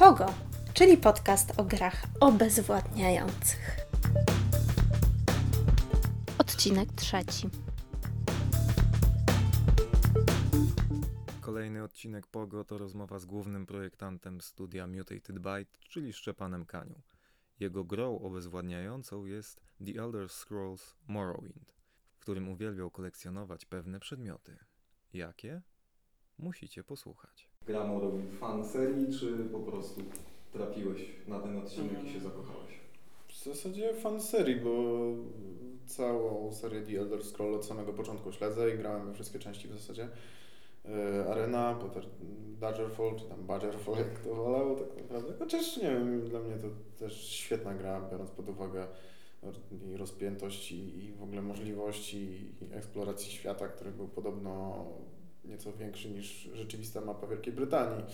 Pogo, czyli podcast o grach obezwładniających. Odcinek trzeci. Kolejny odcinek Pogo to rozmowa z głównym projektantem studia Mutated Byte, czyli Szczepanem Kaniu. Jego grą obezwładniającą jest The Elder Scrolls Morrowind, w którym uwielbiał kolekcjonować pewne przedmioty. Jakie? Musicie posłuchać. Gra Morrowind fan serii, czy po prostu trafiłeś na ten odcinek i się zakochałeś? W zasadzie fan serii, bo całą serię The Elder Scroll od samego początku śledzę i grałem we wszystkie części w zasadzie. E, Arena, potem Daggerfall, czy tam Badgerfall, jak to wolał tak naprawdę. Chociaż nie wiem, dla mnie to też świetna gra, biorąc pod uwagę i rozpiętość i, i w ogóle możliwości i eksploracji świata, który był podobno nieco większy niż rzeczywista mapa Wielkiej Brytanii.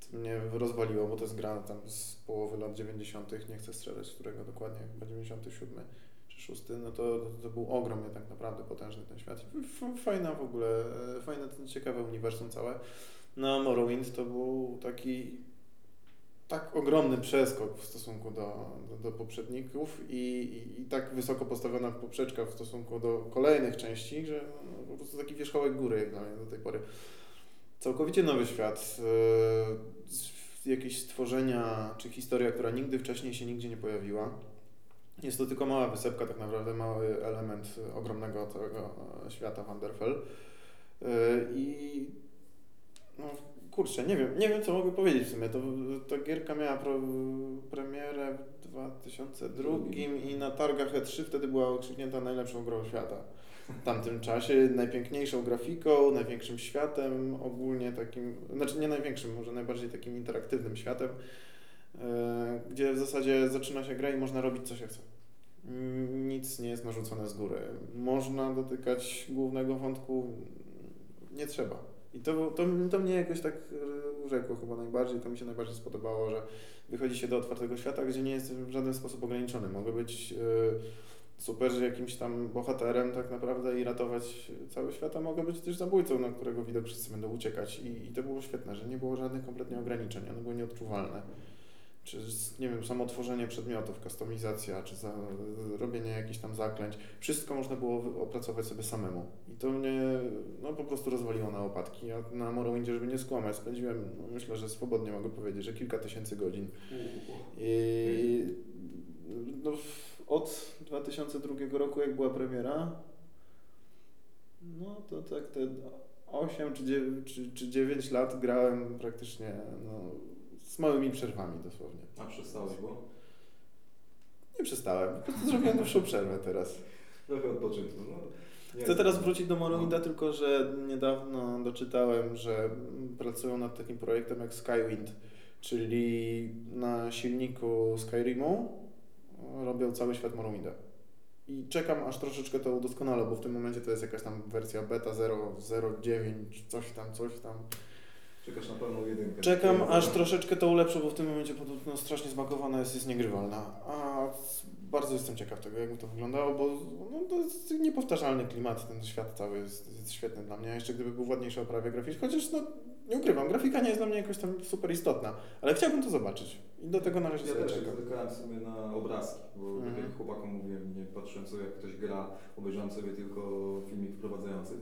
Co mnie rozwaliło, bo to jest gra tam z połowy lat 90., nie chcę strzelać, z którego dokładnie, chyba 97 czy 6, no to, to, to był ogromnie tak naprawdę potężny ten świat. Fajna w ogóle, e, fajne, ciekawe uniwersum całe. No Morrowind to był taki tak ogromny przeskok w stosunku do, do, do poprzedników i, i, i, tak wysoko postawiona poprzeczka w stosunku do kolejnych części, że no, po prostu taki wierzchołek góry jak dla mnie do tej pory. Całkowicie nowy świat, yy, jakieś stworzenia czy historia, która nigdy wcześniej się nigdzie nie pojawiła. Jest to tylko mała wysepka, tak naprawdę mały element ogromnego całego świata Wanderfell. Yy, I no, kurczę, nie wiem, nie wiem co mogę powiedzieć w sumie. To, ta gierka miała pro, premierę w 2002 i na targach E3 wtedy była okrzyknięta najlepszą grą świata. W tamtym czasie najpiękniejszą grafiką, największym światem, ogólnie takim, znaczy nie największym, może najbardziej takim interaktywnym światem, yy, gdzie w zasadzie zaczyna się gra i można robić co się chce. Nic nie jest narzucone z góry. Można dotykać głównego wątku, nie trzeba i to, to, to mnie jakoś tak urzekło chyba najbardziej, to mi się najbardziej spodobało, że wychodzi się do otwartego świata, gdzie nie jest w żaden sposób ograniczony. Mogę być super jakimś tam bohaterem tak naprawdę i ratować cały świat, a mogę być też zabójcą, na którego widok wszyscy będą uciekać. I, i to było świetne, że nie było żadnych kompletnie ograniczeń, one były nieodczuwalne czy nie wiem, samo tworzenie przedmiotów, kustomizacja, czy za, robienie jakichś tam zaklęć, wszystko można było opracować sobie samemu. I to mnie no, po prostu rozwaliło na opadki. Ja na Morrowindzie, żeby nie skłamać, spędziłem, no, myślę, że swobodnie mogę powiedzieć, że kilka tysięcy godzin. I no, od 2002 roku, jak była premiera, no to tak te 8 czy 9, czy, czy 9 lat grałem praktycznie no, małymi przerwami dosłownie. A przestałeś, bo? Nie przestałem, po prostu zrobiłem dłuższą przerwę teraz. Trochę odpoczynku. No, Chcę teraz wrócić do Morrowinda, no. tylko że niedawno doczytałem, że pracują nad takim projektem jak Skywind, czyli na silniku Skyrimu robią cały świat Morrowinda. I czekam, aż troszeczkę to udoskonalę, bo w tym momencie to jest jakaś tam wersja beta 0.09, coś tam, coś tam. Czekasz na pełną jedynkę. Czekam, aż troszeczkę to ulepszę, bo w tym momencie no, strasznie zbagowana jest, jest niegrywalna. A bardzo jestem ciekaw tego, jak by to wyglądało, bo no, to jest niepowtarzalny klimat, ten świat cały jest, jest świetny dla mnie. Jeszcze gdyby był w ładniejszej oprawie graficznej, chociaż no, nie ukrywam, grafika nie jest dla mnie jakoś tam super istotna, ale chciałbym to zobaczyć i do tego należy ja sobie też czekam. Ja sobie na obrazki, bo -hmm. jak chłopakom mówiłem, nie patrzyłem sobie jak ktoś gra, obejrzałem sobie tylko filmik wprowadzający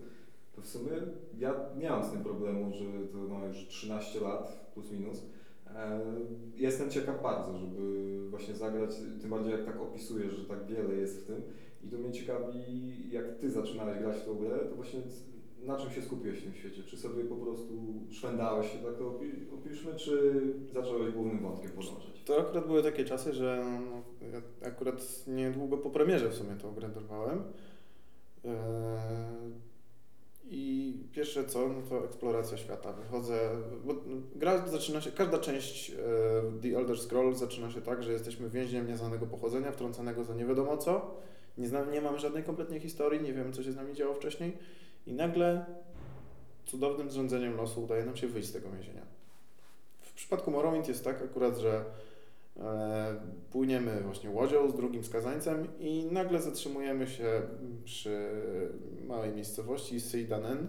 to w sumie ja mam z tym problemu, że to ma już 13 lat plus minus. E, jestem ciekaw bardzo, żeby właśnie zagrać, tym bardziej jak tak opisujesz, że tak wiele jest w tym. I to mnie ciekawi, jak ty zaczynałeś grać w tą grę, to właśnie na czym się skupiłeś w tym świecie? Czy sobie po prostu szwendałeś się, tak to opiszmy, czy zacząłeś głównym wątkiem podążać? To akurat były takie czasy, że no, ja akurat niedługo po premierze w sumie tą grę dorwałem. Eee, i pierwsze co, no to eksploracja świata. Wychodzę, bo gra zaczyna się, każda część e, The Elder Scrolls zaczyna się tak, że jesteśmy więźniem nieznanego pochodzenia, wtrącanego za nie wiadomo co. Nie, zna, nie mamy żadnej kompletnie historii, nie wiemy co się z nami działo wcześniej. I nagle cudownym zrządzeniem losu udaje nam się wyjść z tego więzienia. W przypadku Morrowind jest tak akurat, że płyniemy właśnie łodzią z drugim skazańcem i nagle zatrzymujemy się przy małej miejscowości Seidanen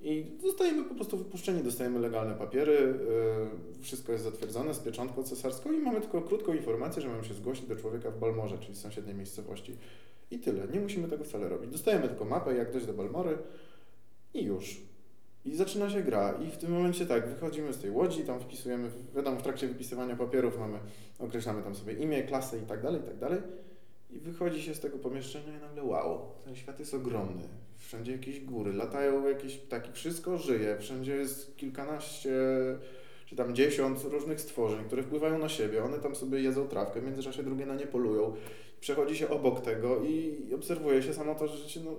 I zostajemy po prostu wypuszczeni, dostajemy legalne papiery, yy, wszystko jest zatwierdzone z pieczątką cesarską i mamy tylko krótką informację, że mamy się zgłosić do człowieka w Balmorze, czyli sąsiedniej miejscowości. I tyle, nie musimy tego wcale robić. Dostajemy tylko mapę, jak dojść do Balmory i już. I zaczyna się gra. I w tym momencie tak, wychodzimy z tej łodzi, tam wpisujemy, wiadomo, w trakcie wypisywania papierów mamy, określamy tam sobie imię, klasę i tak dalej, i tak dalej. I wychodzi się z tego pomieszczenia i nagle wow, ten świat jest ogromny. Wszędzie jakieś góry, latają jakieś ptaki, wszystko żyje, wszędzie jest kilkanaście czy tam dziesiąt różnych stworzeń, które wpływają na siebie, one tam sobie jedzą trawkę, w międzyczasie drugie na nie polują. Przechodzi się obok tego i obserwuje się samo to, się, no,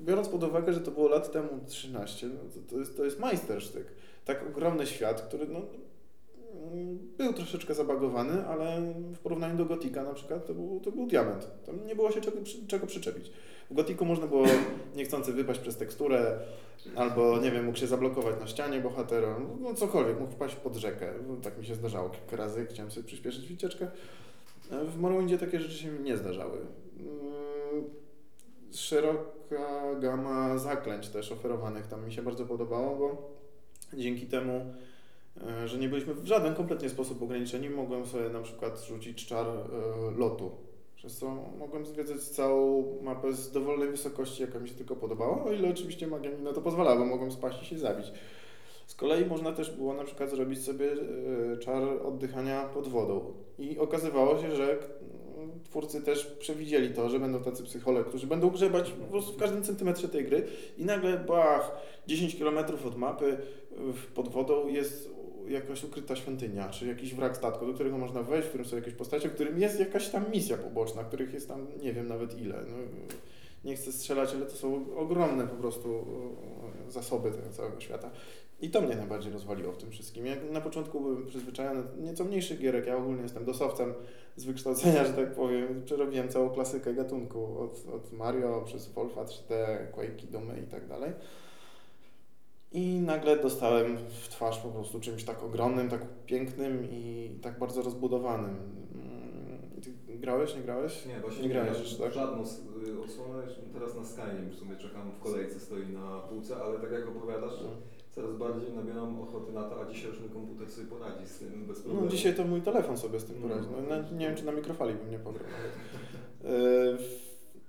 biorąc pod uwagę, że to było lat temu 13, no, to, to, jest, to jest majstersztyk. Tak ogromny świat, który no, był troszeczkę zabagowany, ale w porównaniu do Gotika na przykład to był, to był diament. Tam nie było się czego, czego przyczepić. W Gotiku można było niechcący wypaść przez teksturę, albo nie wiem, mógł się zablokować na ścianie bohatera, no cokolwiek, mógł wpaść pod rzekę. No, tak mi się zdarzało kilka razy, chciałem sobie przyspieszyć wycieczkę. W Morrowindzie takie rzeczy się nie zdarzały. Mm, szeroka gama zaklęć też oferowanych tam mi się bardzo podobało, bo dzięki temu że nie byliśmy w żaden kompletnie sposób ograniczeni. Mogłem sobie na przykład rzucić czar e, lotu, przez co mogłem zwiedzać całą mapę z dowolnej wysokości, jaka mi się tylko podobała, o ile oczywiście magia mi na to pozwalała, bo mogłem spaść i się zabić. Z kolei można też było na przykład zrobić sobie e, czar oddychania pod wodą. I okazywało się, że twórcy też przewidzieli to, że będą tacy psychole, którzy będą grzebać po prostu w każdym centymetrze tej gry i nagle, bach, 10 km od mapy pod wodą jest jakaś ukryta świątynia, czy jakiś wrak statku, do którego można wejść, w którym są jakieś postacie, w którym jest jakaś tam misja poboczna, których jest tam nie wiem nawet ile. No, nie chcę strzelać, ale to są ogromne po prostu e, zasoby tego całego świata. I to mnie najbardziej rozwaliło w tym wszystkim. Jak na początku byłem przyzwyczajony nieco mniejszych gierek, ja ogólnie jestem dosowcem z wykształcenia, że tak powiem. Przerobiłem całą klasykę gatunku od, od Mario przez Wolfa 3D, Quake'i, Dumy i tak dalej. I nagle dostałem w twarz po prostu czymś tak ogromnym, tak pięknym i tak bardzo rozbudowanym. Mm, ty grałeś, nie grałeś? Nie, właśnie nie grałeś jeszcze, tak? Żadną y, odsłonę, teraz na Skyrim w sumie czekam w kolejce, stoi na półce, ale tak jak opowiadasz, no. coraz bardziej nabieram ochoty na to, a dzisiaj już mój komputer sobie poradzi z tym bez problemu. No dzisiaj to mój telefon sobie z tym poradzi. No, no, nie wiem, czy na mikrofali bym nie pograł e,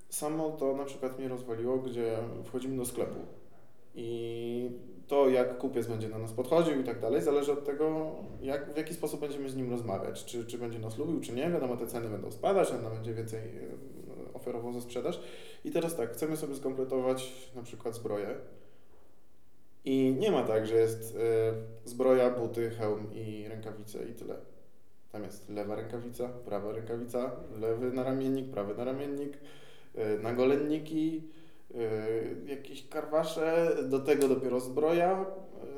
Samo to na przykład mnie rozwaliło, gdzie wchodzimy do sklepu i to, jak kupiec będzie na nas podchodził i tak dalej, zależy od tego, jak, w jaki sposób będziemy z nim rozmawiać. Czy, czy będzie nas lubił, czy nie. Wiadomo, te ceny będą spadać, on będzie więcej e, oferował za sprzedaż. I teraz tak, chcemy sobie skompletować na przykład zbroję. I nie ma tak, że jest y, zbroja, buty, hełm i rękawice i tyle. Tam jest lewa rękawica, prawa rękawica, lewy naramiennik, prawy naramiennik, y, nagolenniki, jakieś karwasze, do tego dopiero zbroja,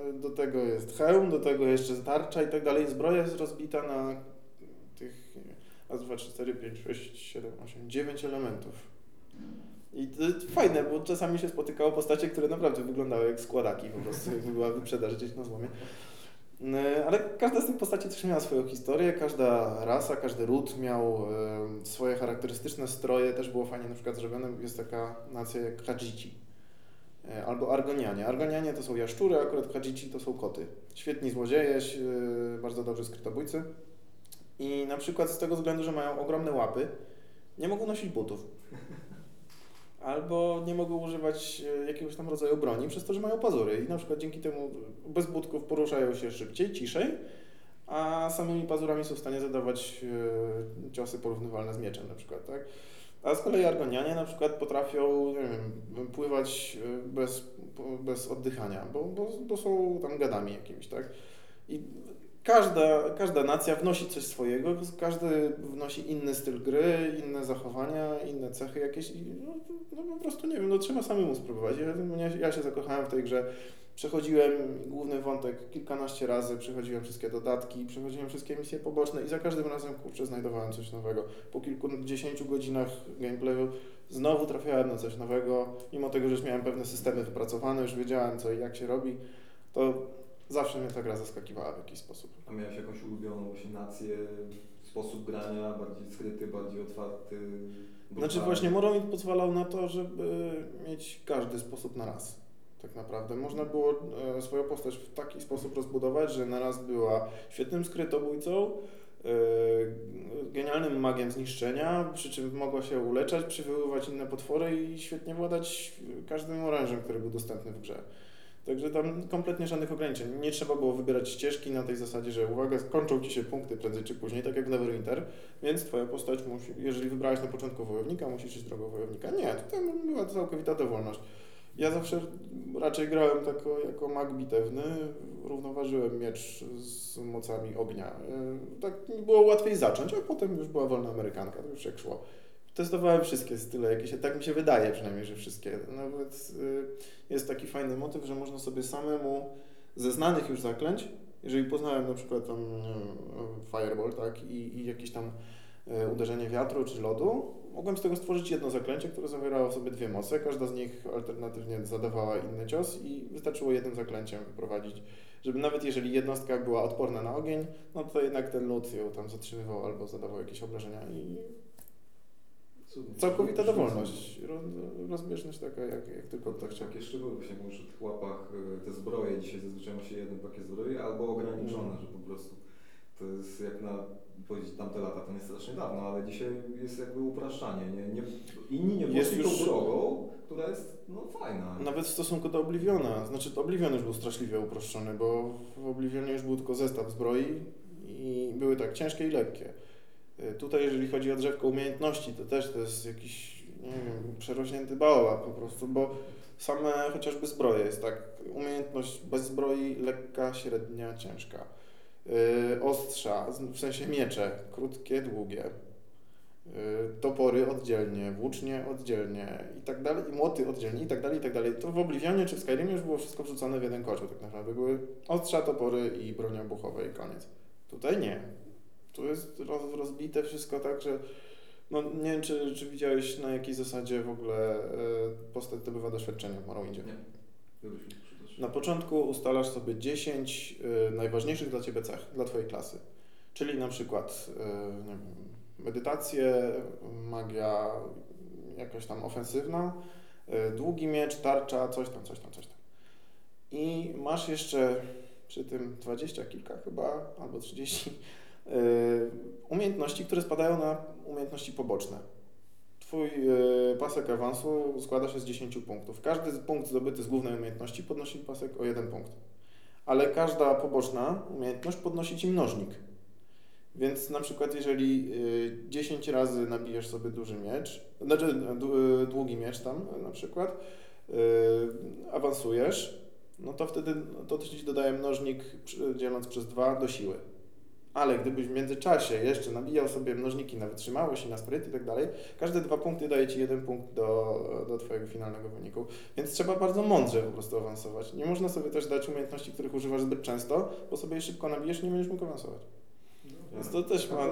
y, do tego jest hełm, do tego jeszcze tarcza i tak dalej. Zbroja jest rozbita na tych raz, dwa, trzy, cztery, pięć, sześć, siedem, osiem, dziewięć elementów. I fajne, bo czasami się spotykało postacie, które naprawdę wyglądały jak składaki, po prostu jakby była wyprzedaż gdzieś na złomie. E, ale każda z tych postaci też miała swoją historię, każda rasa, każdy ród miał e, swoje charakterystyczne stroje, też było fajnie na przykład zrobione, jest taka nacja jak Hadżici e, albo Argonianie. Argonianie to są jaszczury, akurat Hadżici to są koty. Świetni złodzieje, bardzo dobrzy skrytobójcy i na przykład z tego względu, że mają ogromne łapy, nie mogą nosić butów albo nie mogą używać e, jakiegoś tam rodzaju broni przez to, że mają pazury i na przykład dzięki temu bez budków poruszają się szybciej, ciszej, a samymi pazurami są w stanie zadawać e, ciosy porównywalne z mieczem na przykład, tak? A z kolei argonianie na przykład potrafią, wiem, pływać e, bez, bez oddychania, bo, bo, bo są tam gadami jakimiś, tak? I każda, każda nacja wnosi coś swojego, każdy wnosi inny styl gry, inne zachowania, inne cechy jakieś no, no po prostu nie wiem, no trzeba samemu spróbować. Ja, ja się zakochałem w tej grze. Przechodziłem główny wątek kilkanaście razy, przechodziłem wszystkie dodatki, przechodziłem wszystkie misje poboczne i za każdym razem, kurczę, znajdowałem coś nowego. Po kilkudziesięciu godzinach gameplayu znowu trafiałem na coś nowego, mimo tego, że już miałem pewne systemy wypracowane, już wiedziałem co i jak się robi, to zawsze mnie ta gra zaskakiwała w jakiś sposób. A miałeś jakąś ulubioną właśnie nację, sposób grania, bardziej skryty, bardziej otwarty? Znaczy właśnie Morrowind pozwalał na to, żeby mieć każdy sposób na raz. Tak naprawdę można było e, swoją postać w taki sposób rozbudować, że naraz była świetnym skrytobójcą, e, genialnym magiem zniszczenia, przy czym mogła się uleczać, przywoływać inne potwory i świetnie władać każdym orężem, który był dostępny w grze. Także tam kompletnie żadnych ograniczeń. Nie trzeba było wybierać ścieżki na tej zasadzie, że uwaga, skończą ci się punkty prędzej czy później, tak jak w Neverwinter, więc twoja postać musi, jeżeli wybrałeś na początku wojownika, musisz iść drogą wojownika. Nie, tutaj była całkowita dowolność. Ja zawsze raczej grałem tako, jako mag bitewny, równoważyłem miecz z mocami ognia. E, Tak było łatwiej zacząć, a potem już była wolna amerykanka, to już jak szło. Testowałem wszystkie style, jakie się, tak mi się wydaje przynajmniej, że wszystkie. Nawet y, jest taki fajny motyw, że można sobie samemu ze znanych już zaklęć, jeżeli poznałem na przykład tam wiem, Fireball, tak, i, i jakieś tam e, uderzenie wiatru czy lodu, mogłem z tego stworzyć jedno zaklęcie, które zawierało sobie dwie moce. Każda z nich alternatywnie zadawała inny cios i wystarczyło jednym zaklęciem wyprowadzić, żeby nawet jeżeli jednostka była odporna na ogień, no to jednak ten lód ją tam zatrzymywał albo zadawał jakieś obrażenia i całkowita dowolność, roz, rozbieżność taka jak, jak tylko kto chciał. Takie szczegóły, właśnie jak mówisz o tych łapach, y, te zbroje, dzisiaj zazwyczaj ma się jeden pakiet zbroi, albo ograniczone, Mhm. że po prostu to jest jak na powiedzieć tamte lata, to nie strasznie dawno, ale dzisiaj jest jakby upraszczanie. Nie, nie, inni nie Jest poszli już- tą drogą, która jest no fajna. Nawet w stosunku do Obliviona, znaczy to Oblivion już był straszliwie uproszczony, bo w Oblivionie już był tylko zestaw zbroi i były tak ciężkie i lekkie. Y, Tutaj jeżeli chodzi o drzewko umiejętności, to też to jest jakiś, nie wiem, przerośnięty baobab po prostu, bo same chociażby zbroje jest tak, umiejętność bez zbroi lekka, średnia, ciężka. Yy, ostrza, w sensie miecze, krótkie, długie. Yy, topory oddzielnie, włócznie oddzielnie i tak dalej, i młoty oddzielnie i tak dalej, i tak dalej. To w Oblivionie czy w Skyrimie już było wszystko wrzucone w jeden kocioł tak naprawdę. Były ostrza, topory i broń obuchowe i koniec. Tutaj nie. Tu jest roz, rozbite wszystko tak, że no nie wiem, czy, czy widziałeś na jakiej zasadzie w ogóle e, postać zdobywa doświadczenia w Morrowindzie. Nie. Na początku ustalasz sobie 10 y, najważniejszych dla Ciebie cech, dla Twojej klasy. Czyli na przykład y, nie wiem, medytację, magia jakaś tam ofensywna, długi miecz, tarcza, coś tam, coś tam, coś tam. I masz jeszcze przy tym 20 kilka chyba, albo 30 y, umiejętności, które spadają na umiejętności poboczne. Twój y, pasek awansu składa się z 10 punktów. Każdy punkt zdobyty z głównej umiejętności podnosi pasek o jeden punkt. Ale każda poboczna umiejętność podnosi ci mnożnik. Więc na przykład jeżeli y, 10 razy nabijesz sobie duży miecz, znaczy y, dłu- y, długi miecz tam y, na przykład, y, awansujesz, no to wtedy to ci dodaje mnożnik dzieląc przez 2 do siły. Ale gdybyś w międzyczasie jeszcze nabijał sobie mnożniki na wytrzymałość i na spryt i tak dalej, każde dwa punkty daje ci jeden punkt do, do twojego finalnego wyniku. Więc trzeba bardzo mądrze po prostu awansować. Nie można sobie też dać umiejętności, których używasz zbyt często, bo sobie je szybko nabijesz i nie będziesz mógł awansować. Więc to też ma-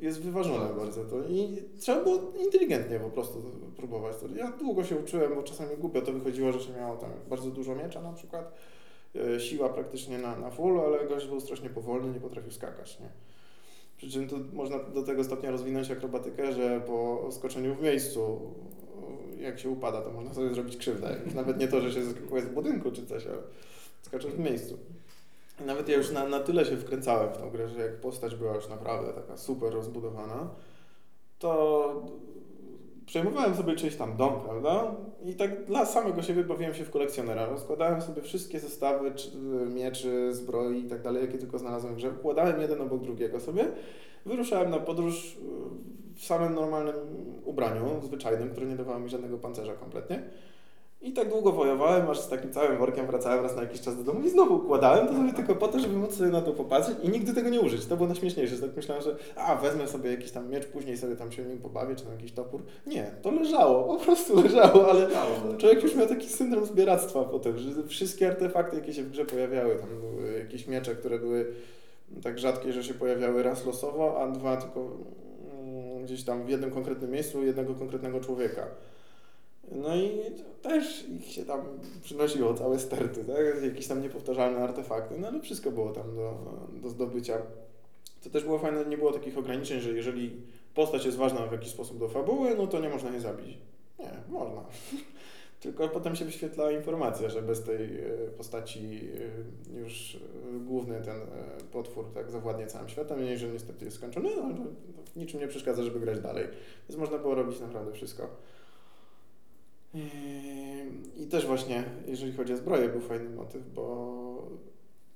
Jest wyważone Tak. bardzo to i trzeba było inteligentnie po prostu próbować to. Ja długo się uczyłem, bo czasami głupio to wychodziło, że się miało tam bardzo dużo miecza na przykład, siła praktycznie na, na full, ale gość był strasznie powolny, nie potrafił skakać, nie? Przy czym tu można do tego stopnia rozwinąć akrobatykę, że po skoczeniu w miejscu, jak się upada, to można sobie zrobić krzywdę. Nawet nie to, że się skakuje z budynku czy coś, ale skaczesz w miejscu. Nawet ja już na, na tyle się wkręcałem w tą grę, że jak postać była już naprawdę taka super rozbudowana, to przejmowałem sobie czyjś tam dom, prawda? I tak dla samego siebie bawiłem się w kolekcjonera. Rozkładałem sobie wszystkie zestawy czy, mieczy, zbroi i tak dalej, jakie tylko znalazłem grze. Układałem jeden obok drugiego sobie. Wyruszałem na podróż y, w samym normalnym ubraniu, zwyczajnym, które nie dawało mi żadnego pancerza kompletnie. I tak długo wojowałem, aż z takim całym workiem wracałem raz na jakiś czas do domu i znowu układałem to sobie tylko po to, żeby móc sobie na to popatrzeć i nigdy tego nie użyć. To było najśmieszniejsze. Tak myślałem, że a, wezmę sobie jakiś tam miecz, później sobie tam się nim pobawię, czy na jakiś topór. Nie, to leżało, po prostu leżało, ale człowiek już miał taki syndrom zbieractwa potem, że wszystkie artefakty, jakie się w grze pojawiały, tam były jakieś miecze, które były tak rzadkie, że się pojawiały raz losowo, a dwa tylko mm, gdzieś tam w jednym konkretnym miejscu jednego konkretnego człowieka. No i też ich się tam przynosiło całe sterty, tak? jakieś tam niepowtarzalne artefakty, no ale wszystko było tam do, do zdobycia. To też było fajne, nie było takich ograniczeń, że jeżeli postać jest ważna w jakiś sposób do fabuły, no to nie można jej zabić. Nie, można. Tylko potem się wyświetla informacja, że bez tej e, postaci e, już e, główny ten potwór tak zawładnie całym światem i że niestety jest skończony, no, ale to niczym nie przeszkadza, żeby grać dalej. Więc można było robić naprawdę wszystko. I- też właśnie, jeżeli chodzi o zbroję, był fajny motyw, bo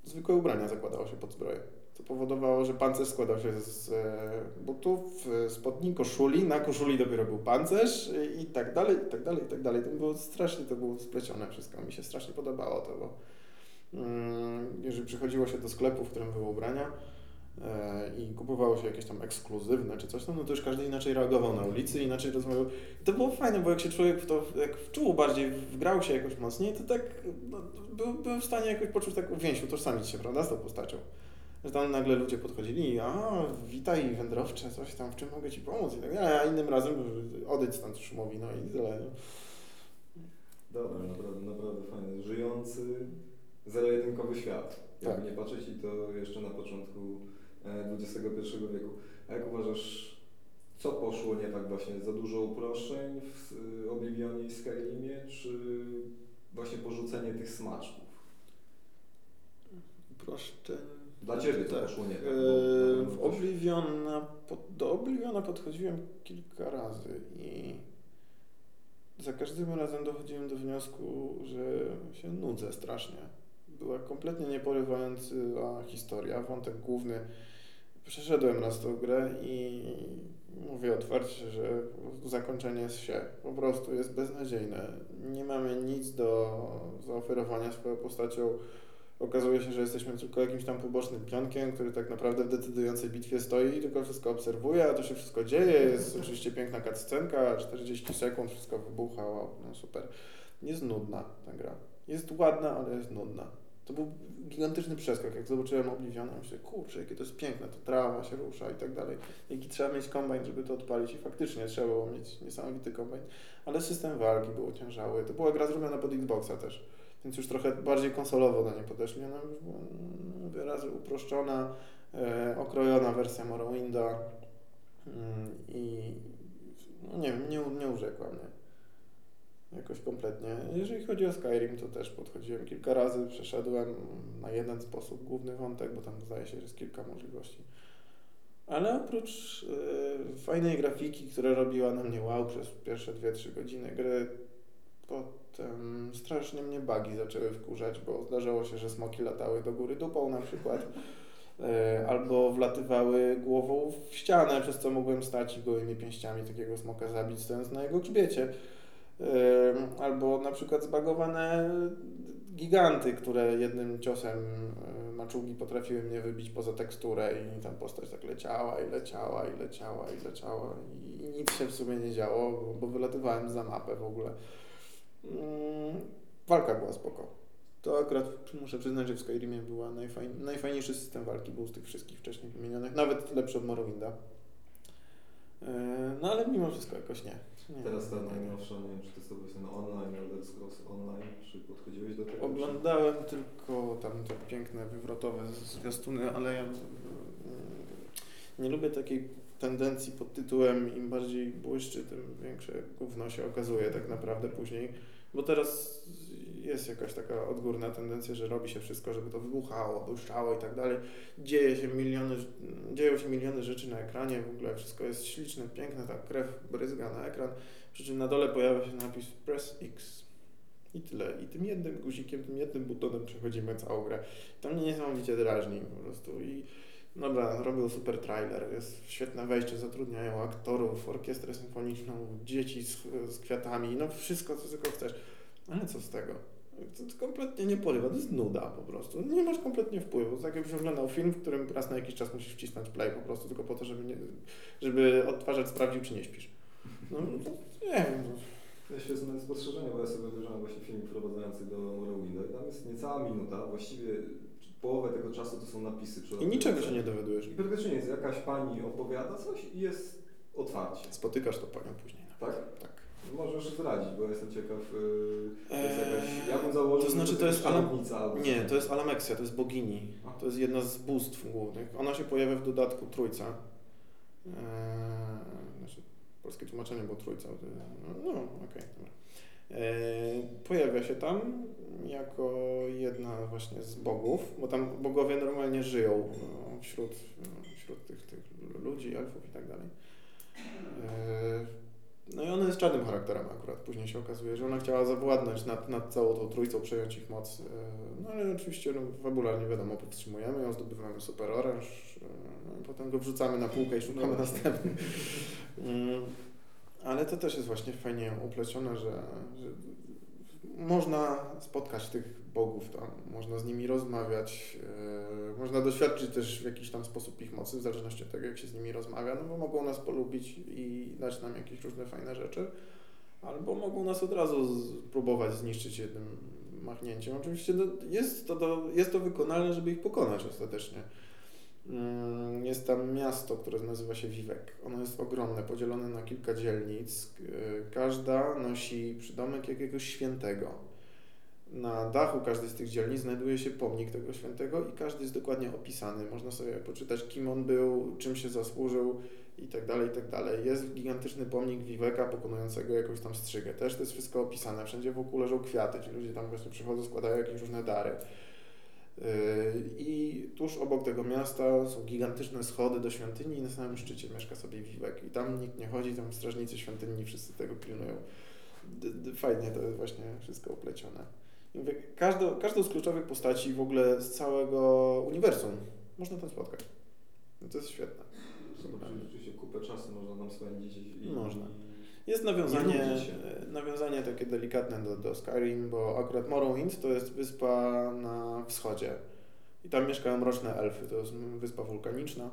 zwykłe ubrania zakładało się pod zbroję. To powodowało, że pancerz składał się z e, butów, e, spodni, koszuli, na koszuli dopiero był pancerz e, i tak dalej, i tak dalej, i tak dalej. To było strasznie, to było splecione wszystko. Mi się strasznie podobało to, bo mm, jeżeli przychodziło się do sklepu, w którym były ubrania i kupowało się jakieś tam ekskluzywne czy coś, no, no to już każdy inaczej reagował na ulicy, inaczej rozmawiał. I to było fajne, bo jak się człowiek w to, jak wczuł bardziej, wgrał się jakoś mocniej, to tak no, był, był w stanie jakoś poczuć taką więź, utożsamić się, prawda, z tą postacią. Że tam nagle ludzie podchodzili, a witaj wędrowcze, coś tam, w czym mogę Ci pomóc i tak dalej, a innym razem odejdź stąd szumowi, no i tyle. Dobra, naprawdę, naprawdę fajny. Żyjący, zero-jedynkowy świat. Jakby Tak. nie patrzeć i to jeszcze na początku e, XXI wieku. A jak uważasz, co poszło nie tak właśnie? Za dużo uproszczeń w y, Oblivionie i Skyrimie, czy właśnie porzucenie tych smaczków? Uproszczeń. Dla Ciebie to Tak. poszło nie tak. Bo- W Obliviona, do Obliviona podchodziłem kilka razy i za każdym razem dochodziłem do wniosku, że się nudzę strasznie. Była kompletnie nieporywająca historia, wątek główny. Przeszedłem raz tą grę i mówię otwarcie, że zakończenie jest się. Po prostu jest beznadziejne. Nie mamy nic do zaoferowania swoją postacią. Okazuje się, że jesteśmy tylko jakimś tam pobocznym pionkiem, który tak naprawdę w decydującej bitwie stoi i tylko wszystko obserwuje, a to się wszystko dzieje. Jest oczywiście piękna cutscenka, 40 sekund, wszystko wybucha, wow, no super. Jest nudna ta gra. Jest ładna, ale jest nudna. To był gigantyczny przeskok. Jak zobaczyłem Obliviona, myślę, kurczę, jakie to jest piękne, to trawa się rusza i tak dalej. Jaki trzeba mieć kombajn, żeby to odpalić i faktycznie trzeba było mieć niesamowity kombajn. Ale system walki był ociężały. To była gra zrobiona pod Xboxa też. Więc już trochę bardziej konsolowo do niej podeszli. Ona już była mm, wyrazy uproszczona, e, okrojona wersja Morrowinda mm, i no nie wiem, nie, nie urzekła mnie jakoś kompletnie. Jeżeli chodzi o Skyrim, to też podchodziłem kilka razy, przeszedłem na jeden sposób główny wątek, bo tam zdaje się, że jest kilka możliwości. Ale oprócz e, fajnej grafiki, która robiła na mnie wow przez pierwsze 2-3 godziny gry, potem strasznie mnie bugi zaczęły wkurzać, bo zdarzało się, że smoki latały do góry dupą na przykład. E, Albo wlatywały głową w ścianę, przez co mogłem stać i gołymi pięściami takiego smoka zabić, stojąc na jego grzbiecie. Albo na przykład zbagowane giganty, które jednym ciosem e, maczugi potrafiły mnie wybić poza teksturę i tam postać tak leciała i leciała i leciała i leciała i nic się w sumie nie działo, bo, wylatywałem za mapę w ogóle. Mm, Walka była spoko. To akurat muszę przyznać, że w Skyrimie była najfajn, najfajniejszy system walki był z tych wszystkich wcześniej wymienionych, nawet lepszy od Morrowinda. E, No ale mimo wszystko jakoś nie. Nie Teraz ta nie, nie. najnowsza, nie wiem, czy testowałeś ten online, Elder Scrolls Online, czy podchodziłeś do tego? Oglądałem tylko tam te piękne, wywrotowe zwiastuny, ale ja mm, nie lubię takiej tendencji pod tytułem im bardziej błyszczy, tym większe gówno się okazuje tak naprawdę później, bo teraz jest jakaś taka odgórna tendencja, że robi się wszystko, żeby to wybuchało, błyszczało i tak dalej. Dzieje się miliony, dzieją się miliony rzeczy na ekranie, w ogóle wszystko jest śliczne, piękne, ta krew bryzga na ekran, przy czym na dole pojawia się napis Press X. I tyle. I tym jednym guzikiem, tym jednym butonem przechodzimy całą grę. To mnie niesamowicie drażni po prostu. I dobra, robią super trailer, jest świetne wejście, zatrudniają aktorów, orkiestrę symfoniczną, dzieci z, z kwiatami, no wszystko, co tylko chcesz. Ale co z tego? To, to kompletnie nie porywa, to jest nuda po prostu. Nie masz kompletnie wpływu. To tak jakbyś oglądał film, w którym raz na jakiś czas musisz wcisnąć play po prostu, tylko po to, żeby, nie, żeby odtwarzać sprawdził, czy nie śpisz. No, to, nie wiem. no. To jest świetne spostrzeżenie, bo ja sobie obejrzałem właśnie film wprowadzający do Morrowinda i tam jest niecała minuta, właściwie połowę tego czasu to są napisy I niczego się nie dowiadujesz. I praktycznie jest, jakaś pani opowiada coś i jest otwarcie, Spotykasz to panią później. tak? Tak. Możesz zdradzić, bo jestem ciekaw, yy, jest Eee, jakaś, ja bym założył, to znaczy że to jest jakaś Alam- czarownica albo Nie, to jest Alameksja, to jest bogini. To jest jedna z bóstw głównych. Ona się pojawia w dodatku Trójca. Eee, znaczy, polskie tłumaczenie było Trójca. No, no okej, dobra. Pojawia się tam jako jedna właśnie z bogów, bo tam bogowie normalnie żyją no, wśród, wśród tych, tych ludzi, elfów i tak dalej. No i ona jest czarnym charakterem akurat. Później się okazuje, że ona chciała zawładnąć nad, nad całą tą trójcą, przejąć ich moc. No ale oczywiście no, fabularnie wiadomo, powstrzymujemy ją, zdobywamy super oręż, no i potem go wrzucamy na półkę i szukamy no. następny. Mm, ale to też jest właśnie fajnie uplecione, że, że można spotkać tych bogów tam, można z nimi rozmawiać, yy, można doświadczyć też w jakiś tam sposób ich mocy, w zależności od tego, jak się z nimi rozmawia, no bo mogą nas polubić i dać nam jakieś różne fajne rzeczy, albo mogą nas od razu próbować zniszczyć jednym machnięciem. Oczywiście no, jest, to do, jest to wykonalne, żeby ich pokonać ostatecznie. Mm, jest tam miasto, które nazywa się Wiwek. Ono jest ogromne, podzielone na kilka dzielnic. Yy, każda nosi przydomek jakiegoś świętego. Na dachu każdej z tych dzielnic znajduje się pomnik tego świętego i każdy jest dokładnie opisany. Można sobie poczytać, kim on był, czym się zasłużył i tak dalej, i tak. Jest gigantyczny pomnik Wiweka pokonującego jakąś tam strzygę. Też to jest wszystko opisane. Wszędzie wokół leżą kwiaty. Ci ludzie tam właśnie przychodzą, składają jakieś różne dary. Yy, I tuż obok tego miasta są gigantyczne schody do świątyni i na samym szczycie mieszka sobie Wiwek. I tam nikt nie chodzi, tam strażnicy świątyni wszyscy tego pilnują. Fajnie to jest właśnie wszystko uplecione. mówię, każdą, każdą z kluczowych postaci w ogóle z całego uniwersum można tam spotkać. No to jest świetne. Rzeczywiście kupę czasu można tam spędzić. I, można. Jest nawiązanie, nawiązanie takie delikatne do, do Skyrim, bo akurat Morrowind to jest wyspa na wschodzie. I tam mieszkają mroczne elfy. To jest wyspa wulkaniczna.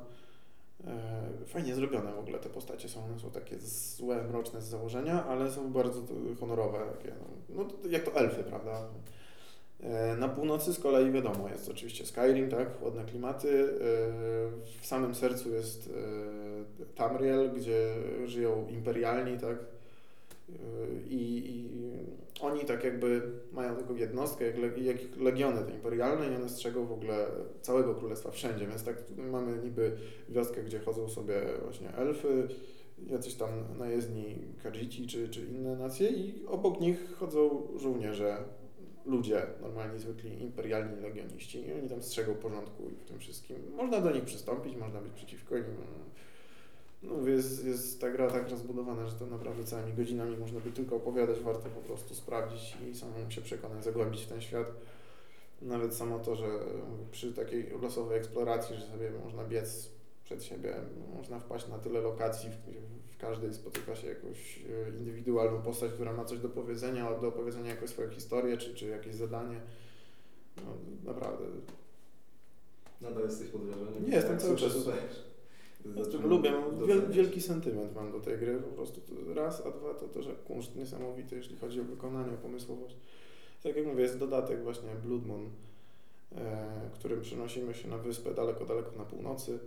E, fajnie zrobione w ogóle te postacie są. Są takie złe, mroczne z założenia, ale są bardzo honorowe. Takie, no, no, jak to elfy, prawda? E, na północy z kolei wiadomo, jest oczywiście Skyrim, tak, chłodne klimaty. E, w samym sercu jest Tamriel, gdzie żyją imperialni, tak, i, i oni tak jakby mają taką jednostkę, jak, jak legiony te imperialne i one strzegą w ogóle całego królestwa wszędzie, więc tak mamy niby wioskę, gdzie chodzą sobie właśnie elfy, jacyś tam najezdni Kadżici czy, czy inne nacje i obok nich chodzą żołnierze, ludzie, normalni, zwykli imperialni legioniści i oni tam strzegą porządku i w tym wszystkim. Można do nich przystąpić, można być przeciwko nim, no, jest, jest ta gra tak rozbudowana, że to naprawdę całymi godzinami można by tylko opowiadać, warto po prostu sprawdzić i samemu się przekonać, zagłębić w ten świat. Nawet samo to, że przy takiej losowej eksploracji, że sobie można biec przed siebie, można wpaść na tyle lokacji, w, w każdej spotyka się jakąś e, indywidualną postać, która ma coś do powiedzenia, do opowiedzenia jakąś swoją historię, czy, czy jakieś zadanie. No, naprawdę. Nadal jesteś pod wrażeniem? Nie, jestem cały czas. Znaczy, lubię, wiel, wielki sentyment mam do tej gry, po prostu raz, a dwa to to, że kunszt niesamowity, jeśli chodzi o wykonanie, o pomysłowość. Tak jak mówię, jest dodatek właśnie Blood Moon, e, którym przenosimy się na wyspę daleko, daleko na północy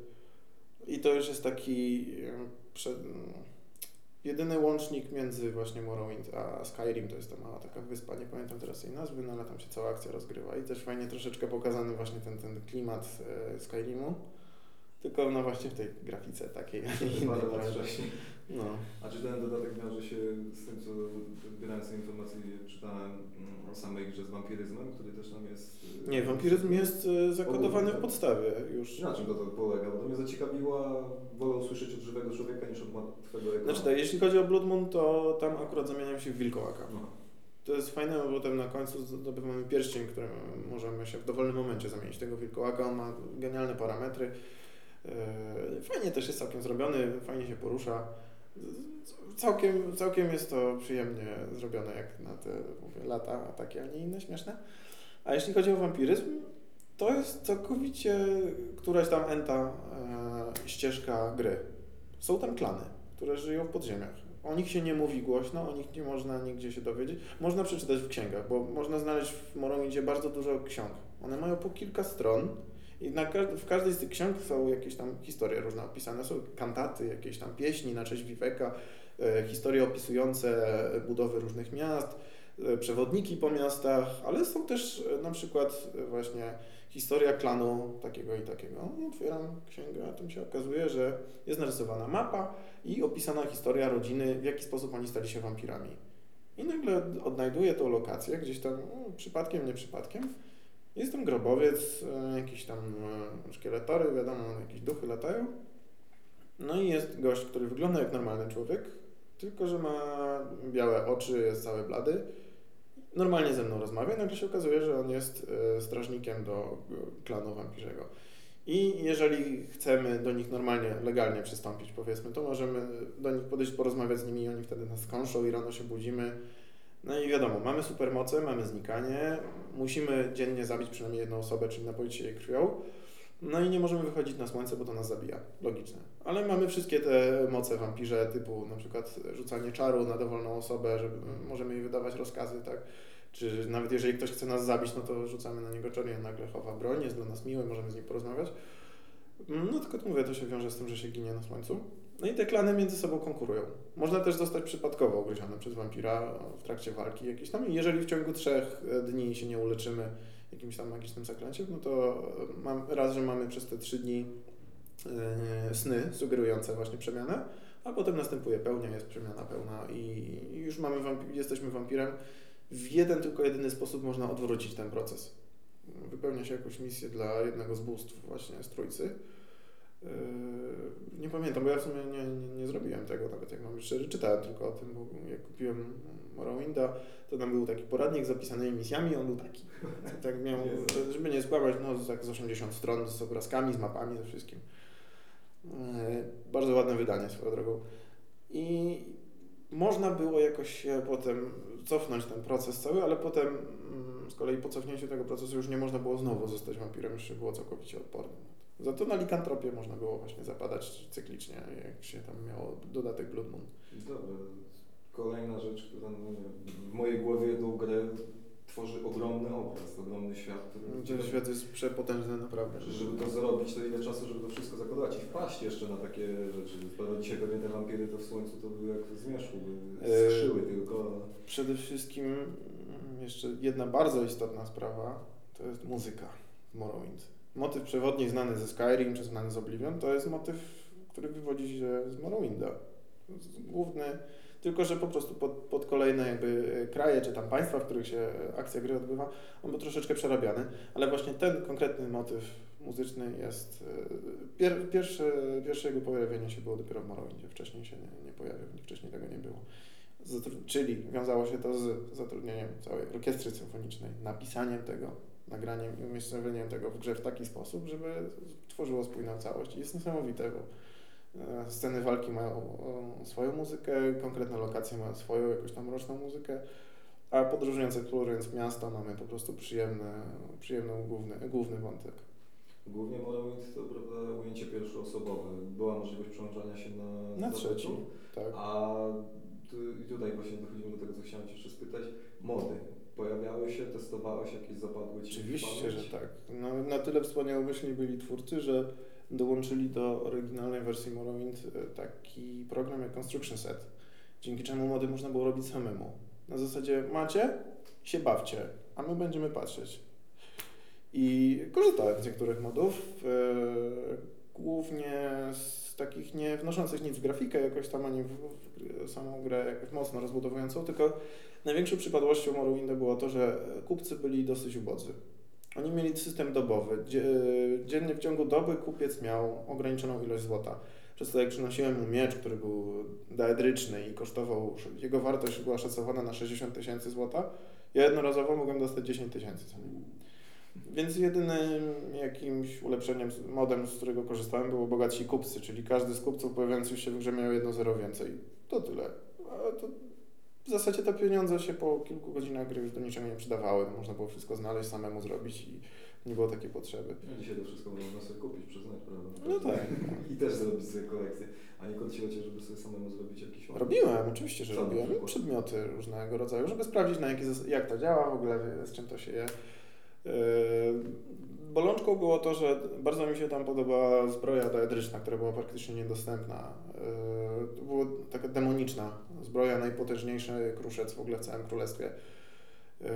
i to już jest taki przed, jedyny łącznik między właśnie Morrowind a Skyrim, to jest ta mała taka wyspa, nie pamiętam teraz jej nazwy, no ale tam się cała akcja rozgrywa i też fajnie troszeczkę pokazany właśnie ten, ten klimat e, Skyrimu. Tylko no właśnie w tej grafice takiej, a nie innej. No. A czy ten dodatek wiąże się z tym, co zbierając te informacje czytałem mm, o samej grze z wampiryzmem, który też tam jest... Y, nie, wampiryzm jest y, zakodowany w podstawie już. Na czym to, to polega? Bo to mnie zaciekawiła, wolę usłyszeć od żywego człowieka niż od martwego ekranu. Znaczy tak, jeśli chodzi o Blood Moon, to tam akurat zamieniam się w wilkołaka. No. To jest fajne, bo potem na końcu zdobywamy pierścień, który możemy się w dowolnym momencie zamienić tego wilkołaka. On ma genialne parametry fajnie też jest całkiem zrobiony, fajnie się porusza. Całkiem, całkiem jest to przyjemnie zrobione jak na te mówię, lata, a takie, a nie inne śmieszne. A jeśli chodzi o wampiryzm, to jest całkowicie któraś tam enta e, ścieżka gry. Są tam klany, które żyją w podziemiach. O nich się nie mówi głośno, o nich nie można nigdzie się dowiedzieć. Można przeczytać w księgach, bo można znaleźć w Morrowidzie bardzo dużo ksiąg. One mają po kilka stron i na, w każdej z tych ksiąg są jakieś tam historie różne opisane. Są kantaty, jakieś tam pieśni na cześć Wiweka, e, historie opisujące budowy różnych miast, e, przewodniki po miastach, ale są też e, na przykład e, właśnie historia klanu takiego i takiego. No, otwieram księgę, a tam się okazuje, że jest narysowana mapa i opisana historia rodziny, w jaki sposób oni stali się wampirami. I nagle odnajduję tą lokację gdzieś tam, no, przypadkiem, nie przypadkiem. Jest tam grobowiec, e, jakieś tam e, szkieletory, wiadomo, jakieś duchy latają. No i jest gość, który wygląda jak normalny człowiek, tylko że ma białe oczy, jest cały blady. Normalnie ze mną rozmawia, nagle się okazuje, że on jest e, strażnikiem do klanu wampirzego. I jeżeli chcemy do nich normalnie, legalnie przystąpić, powiedzmy, to możemy do nich podejść, porozmawiać z nimi i oni wtedy nas skąszą i rano się budzimy. No i wiadomo, mamy supermoce, mamy znikanie, musimy dziennie zabić przynajmniej jedną osobę, czyli napoić jej krwią. No i nie możemy wychodzić na słońce, bo to nas zabija. Logiczne. Ale mamy wszystkie te moce wampirze, typu na przykład rzucanie czaru na dowolną osobę, że możemy jej wydawać rozkazy, tak? Czy nawet jeżeli ktoś chce nas zabić, no to rzucamy na niego czar i on nagle chowa broń, jest dla nas miły, możemy z nim porozmawiać. No tylko mówię, to się wiąże z tym, że się ginie na słońcu. No i te klany między sobą konkurują. Można też zostać przypadkowo ugryziony przez wampira w trakcie walki jakiejś tam. I jeżeli w ciągu trzech dni się nie uleczymy jakimś tam magicznym zaklęciem, no to mam, raz, że mamy przez te trzy dni yy, sny sugerujące właśnie przemianę, a potem następuje pełnia, jest przemiana pełna i już mamy wampi jesteśmy wampirem. W jeden tylko jedyny sposób można odwrócić ten proces. Wypełnia się jakąś misję dla jednego z bóstw właśnie z Trójcy. Yy, nie pamiętam, bo ja w sumie nie, nie, nie zrobiłem tego, nawet jak mam szczerze, czytałem tylko o tym, bo jak kupiłem Morrowinda, to tam był taki poradnik z zapisanymi misjami, on był taki. Tak miał, żeby nie skłamać, no tak z 80 stron z obrazkami, z mapami, ze wszystkim. Yy, bardzo ładne wydanie swoją drogą. I można było jakoś potem cofnąć ten proces cały, ale potem mm, z kolei po cofnięciu tego procesu już nie można było znowu zostać wampirem, już się było całkowicie odpornym. Za to na likantropię można było właśnie zapadać cyklicznie, jak się tam miało dodatek Blood Moon. Dobra. Kolejna rzecz, która no, w mojej głowie tą grę tworzy ogromny obraz, ogromny świat. Który Ten świat jest przepotężny naprawdę. Żeby to zrobić, to ile czasu, żeby to wszystko zakodować i wpaść jeszcze na takie rzeczy. Skoro dzisiaj pewnie te wampiry to w słońcu to były jak zmierzchu, by skrzyły tylko. Przede wszystkim jeszcze jedna bardzo istotna sprawa to jest muzyka Morrowind. Motyw przewodni znany ze Skyrim czy znany z Oblivion to jest motyw, który wywodzi się z Morrowinda. Główny tylko że po prostu pod, pod kolejne jakby e, kraje, czy tam państwa, w których się akcja gry odbywa, on był troszeczkę przerabiany, ale właśnie ten konkretny motyw muzyczny jest, e, pier, pierwsze, pierwsze jego pojawienie się było dopiero w Morrowindzie, wcześniej się nie, nie pojawił, wcześniej tego nie było. Czyli wiązało się to z zatrudnieniem całej orkiestry symfonicznej, napisaniem tego, nagraniem i umiejscowieniem tego w grze w taki sposób, żeby tworzyło spójną całość. I jest niesamowite, bo E, sceny walki mają swoją muzykę, konkretne lokacje mają swoją jakąś tam roczną muzykę, a podróżując, eksplorując miasta mamy po prostu przyjemny, przyjemny główny, główny wątek. Głównie Morrowind to prawda, ujęcie pierwszoosobowe. Była możliwość przełączania się na, na trzeci, tak. A tutaj właśnie dochodzimy do tego, co chciałem Cię jeszcze spytać. Mody pojawiały się, testowałeś jakieś zapadłe Ci Oczywiście, że tak. No, na tyle wspaniałomyślni byli twórcy, że dołączyli do oryginalnej wersji Morrowind e, taki program jak Construction Set, dzięki czemu mody można było robić samemu. Na zasadzie macie, się bawcie, a my będziemy patrzeć. I korzystałem z niektórych modów, yy, głównie z takich nie wnoszących nic w grafikę jakoś tam, ani w, w samą grę jakoś mocno rozbudowującą, tylko największą przypadłością Morrowinda było to, że kupcy byli dosyć ubodzy. Oni mieli system dobowy. Dziennie w ciągu doby kupiec miał ograniczoną ilość złota. Przez to jak przynosiłem mu miecz, który był daedryczny i kosztował, jego wartość była szacowana na 60 tysięcy złota, ja jednorazowo mogłem dostać 10 tysięcy Więc jedynym jakimś ulepszeniem, modem, z którego korzystałem, było bogatsi kupcy, czyli każdy z kupców pojawiających się w grze miał jedno zero więcej. To tyle. A to w zasadzie te pieniądze się po kilku godzinach gry już do niczego nie przydawały. Można było wszystko znaleźć, samemu zrobić i nie było takiej potrzeby. No dzisiaj to wszystko można sobie kupić, przyznać, prawda? No tak. I też zrobić sobie kolekcję. A nie kąciło Cię, żeby sobie samemu zrobić jakiś Robiłem, oczywiście, że Co robiłem. Przedmioty różnego rodzaju, żeby sprawdzić na jakie, jak to działa w ogóle, z czym to się je. Yy, bolączką było to, że bardzo mi się tam podobała zbroja daedryczna, która była praktycznie niedostępna. Yy, to była taka demoniczna zbroja, najpotężniejszy kruszec w ogóle w całym królestwie. Yy,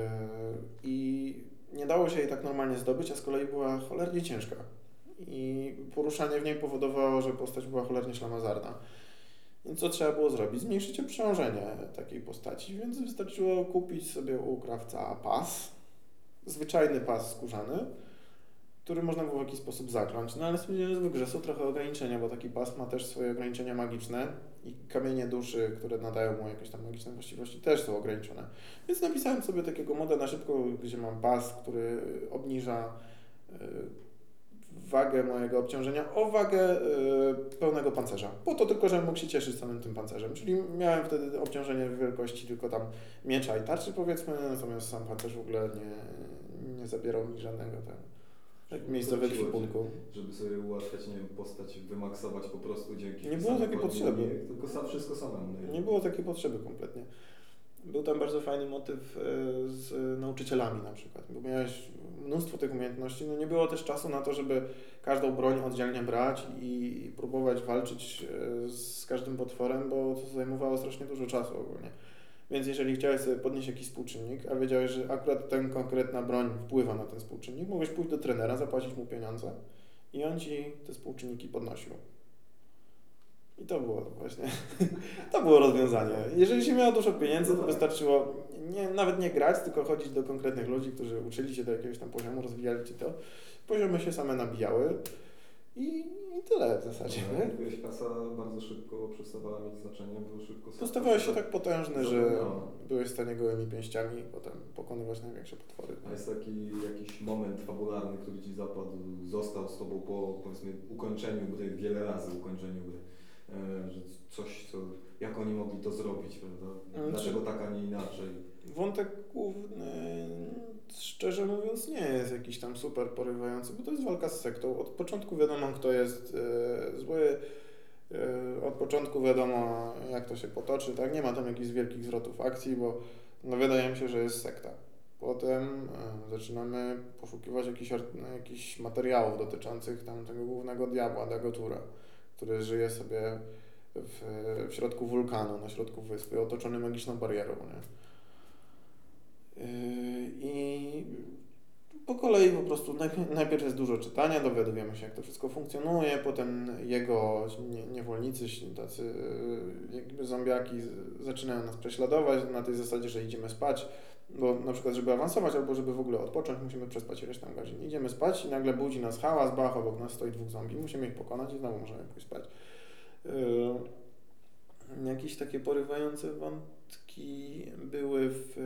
I nie dało się jej tak normalnie zdobyć, a z kolei była cholernie ciężka. I poruszanie w niej powodowało, że postać była cholernie ślamazarna. Więc co trzeba było zrobić? Zmniejszyć obciążenie takiej postaci, więc wystarczyło kupić sobie u krawca pas, zwyczajny pas skórzany, który można było w jakiś sposób zakląć. No ale stwierdziłem, że w grze są trochę ograniczenia, bo taki pas ma też swoje ograniczenia magiczne i kamienie duszy, które nadają mu jakieś tam magiczne właściwości, też są ograniczone. Więc napisałem sobie takiego moda na szybko, gdzie mam pas, który obniża y, wagę mojego obciążenia o wagę y, pełnego pancerza. Po to tylko, żebym mógł się cieszyć samym tym pancerzem. Czyli miałem wtedy obciążenie wielkości tylko tam miecza i tarczy powiedzmy, natomiast sam pancerz w ogóle nie, nie zabierał mi żadnego tak, miejscowego ekwipunku. Żeby sobie ułatwiać, nie wiem, postać, wymaksować po prostu dzięki... Nie było takiej potrzeby. Tylko sam, wszystko samemu. Nie było takiej potrzeby kompletnie. Był tam bardzo fajny motyw e, z nauczycielami na przykład, bo miałeś mnóstwo tych umiejętności. No nie było też czasu na to, żeby każdą broń oddzielnie brać i próbować walczyć e, z każdym potworem, bo to zajmowało strasznie dużo czasu ogólnie. Więc jeżeli chciałeś sobie podnieść jakiś współczynnik, a wiedziałeś, że akurat ten konkretna broń wpływa na ten współczynnik, mogłeś pójść do trenera, zapłacić mu pieniądze i on ci te współczynniki podnosił. I to było właśnie, to było rozwiązanie. Jeżeli się miało dużo pieniędzy, to wystarczyło nie, nawet nie grać, tylko chodzić do konkretnych ludzi, którzy uczyli się do jakiegoś tam poziomu, rozwijali ci to. Poziomy się same nabijały i i tyle w zasadzie. No, Wiesz, kasa bardzo szybko przestawała mieć znaczenie, bo szybko... Postawałeś się tak potężny, że byłeś w stanie gołymi pięściami potem pokonywać największe potwory. A jest taki jakiś moment fabularny, który Ci zapadł, został z Tobą po powiedzmy ukończeniu gry, wiele razy ukończeniu gry, że coś, co, jak oni mogli to zrobić, prawda? Dlaczego tak, a nie inaczej? Wątek główny szczerze mówiąc, nie jest jakiś tam super porywający, bo to jest walka z sektą. Od początku wiadomo, kto jest e, zły, e, od początku wiadomo, jak to się potoczy, tak? Nie ma tam jakichś wielkich zwrotów akcji, bo no, wydaje mi się, że jest sekta. Potem e, zaczynamy poszukiwać jakichś, jakichś materiałów dotyczących tam tego głównego diabła, Dagotura, który żyje sobie w, w środku wulkanu, na środku wyspy, otoczony magiczną barierą. Nie? Yy, I po kolei po prostu najpierw jest dużo czytania, dowiadujemy się jak to wszystko funkcjonuje, potem jego niewolnicy, tacy yy, jakby zombiaki zaczynają nas prześladować na tej zasadzie, że idziemy spać, bo na przykład żeby awansować albo żeby w ogóle odpocząć, musimy przespać resztę godzin. Idziemy spać i nagle budzi nas hałas, bach, obok nas stoi dwóch zombie, musimy ich pokonać i znowu możemy pójść spać. Yy, jakieś takie porywające wątki były w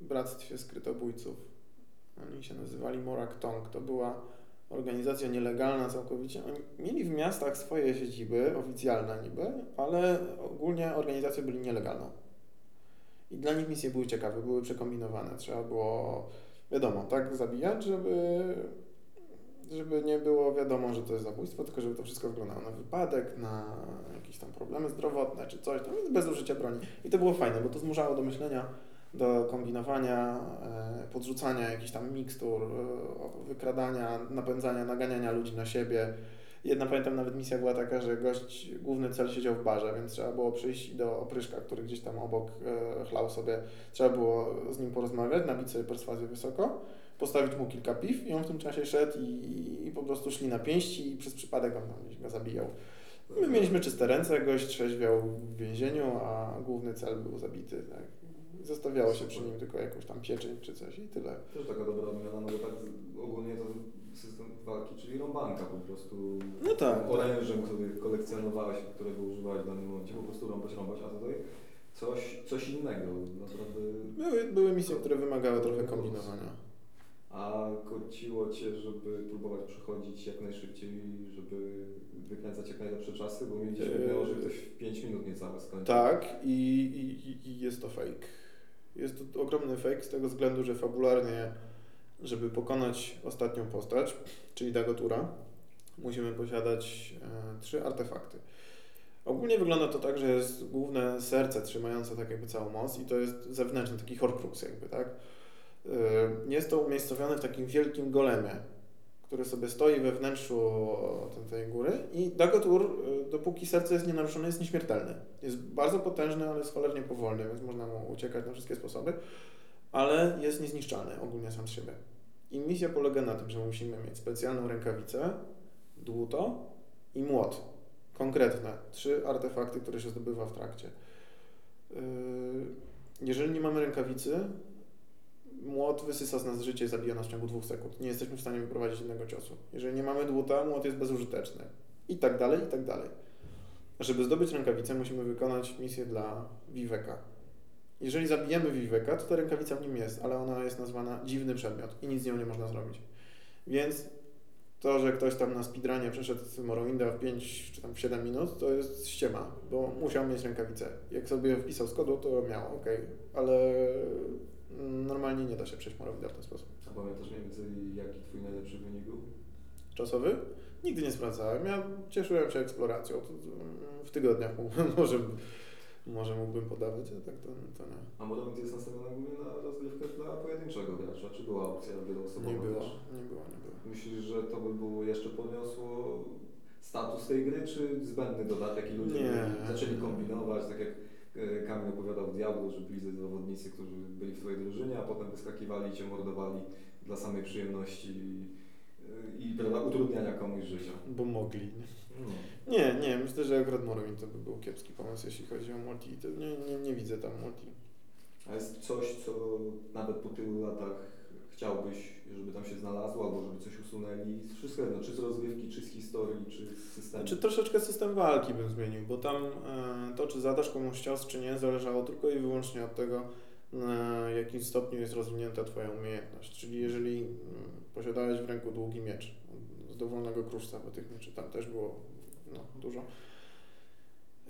Bractwie Skrytobójców. Oni się nazywali Morak Tong. To była organizacja nielegalna całkowicie. Oni mieli w miastach swoje siedziby, oficjalne niby, ale ogólnie organizacje byli nielegalną. I dla nich misje były ciekawe, były przekombinowane. Trzeba było, wiadomo, tak zabijać, żeby, żeby nie było wiadomo, że to jest zabójstwo, tylko żeby to wszystko wyglądało na wypadek, na jakieś tam problemy zdrowotne czy coś, tam, bez użycia broni. I to było fajne, bo to zmuszało do myślenia, do kombinowania, e, podrzucania jakichś tam mikstur, e, wykradania, napędzania, naganiania ludzi na siebie. Jedna pamiętam nawet misja była taka, że gość, główny cel siedział w barze, więc trzeba było przyjść do opryszka, który gdzieś tam obok e, chlał sobie, trzeba było z nim porozmawiać, nabić sobie perswazję wysoko, postawić mu kilka piw i on w tym czasie szedł i, i po prostu szli na pięści i przez przypadek on tam go zabijał. My mieliśmy czyste ręce, gość trzeźwiał w więzieniu, a główny cel był zabity. Tak zostawiało się przy nim tylko jakąś tam pieczeń czy coś i tyle. Też taka dobra odmiana, no bo tak ogólnie to system walki, czyli rąbanka po prostu. No tak. Orężem, który kolekcjonowałeś, którego używałeś w danym momencie, po prostu rąbać, rąbać, a tutaj coś, coś innego, naprawdę. Były, były misje, które wymagały trochę kombinowania. A korciło Cię, żeby próbować przechodzić jak najszybciej, żeby wykręcać jak najlepsze czasy, bo mi gdzieś yy... że ktoś w 5 minut niecałe skończy. Tak i, i, i jest to fake. Jest to ogromny fake z tego względu, że fabularnie, żeby pokonać ostatnią postać, czyli Dagotura, musimy posiadać e, trzy artefakty. Ogólnie wygląda to tak, że jest główne serce trzymające tak jakby całą moc i to jest zewnętrzny, taki horcrux jakby, tak? E, jest to umiejscowione w takim wielkim golemie, który sobie stoi we wnętrzu tej góry i Dagotur, y, dopóki serce jest nienaruszone, jest nieśmiertelny. Jest bardzo potężny, ale jest cholernie powolny, więc można mu uciekać na wszystkie sposoby, ale jest niezniszczalny ogólnie sam z siebie. I misja polega na tym, że musimy mieć specjalną rękawicę, dłuto i młot konkretne, trzy artefakty, które się zdobywa w trakcie. Yy, Jeżeli nie mamy rękawicy, młot wysysa z nas życie i zabija nas w ciągu dwóch sekund. Nie jesteśmy w stanie wyprowadzić innego ciosu. Jeżeli nie mamy dłuta, młot jest bezużyteczny. I tak dalej, i tak dalej. Żeby zdobyć rękawicę, musimy wykonać misję dla Viveka. Jeżeli zabijemy Viveka, to ta rękawica w nim jest, ale ona jest nazwana dziwny przedmiot i nic z nią nie można zrobić. Więc to, że ktoś tam na speedrunie przeszedł Morrowinda w 5 czy tam w 7 minut, to jest ściema, bo musiał mieć rękawicę. Jak sobie wpisał z kodu, to miał, ok, ale mm, normalnie nie da się przejść Morrowinda w ten sposób. A pamiętasz mniej więcej jaki twój najlepszy wynik był? Czasowy? Nigdy nie sprawdzałem. Ja cieszyłem się eksploracją. To w tygodniach może, może mógłbym podawać, a tak to, to nie. A Morrowind jest nastawiony głównie na rozgrywkę dla pojedynczego gracza. Czy była opcja wieloosobowa Nie było, też? nie było, nie było. Myślisz, że to by było jeszcze podniosło status tej gry, czy zbędny dodatek i ludzie Nie. zaczęli kombinować, tak jak e, Kamil opowiadał w Diablo, że byli zawodnicy, którzy byli w twojej drużynie, a potem wyskakiwali i cię mordowali dla samej przyjemności e, i prawda, utrudniania komuś życia. Bo mogli. Nie, nie, myślę, że akurat Morrowind to by był kiepski pomysł, jeśli chodzi o multi. To nie, nie, nie widzę tam multi. A jest coś, co nawet po tylu latach chciałbyś, żeby tam się znalazło, albo żeby coś usunęli z wszystkiego, no, czy z rozgrywki, czy z historii, czy z systemu? Znaczy troszeczkę system walki bym zmienił, bo tam e, to, czy zadasz komuś cios, czy nie, zależało tylko i wyłącznie od tego, na jakim stopniu jest rozwinięta Twoja umiejętność. Czyli jeżeli mm, posiadałeś w ręku długi miecz z dowolnego kruszca, bo tych mieczy tam też było no, dużo,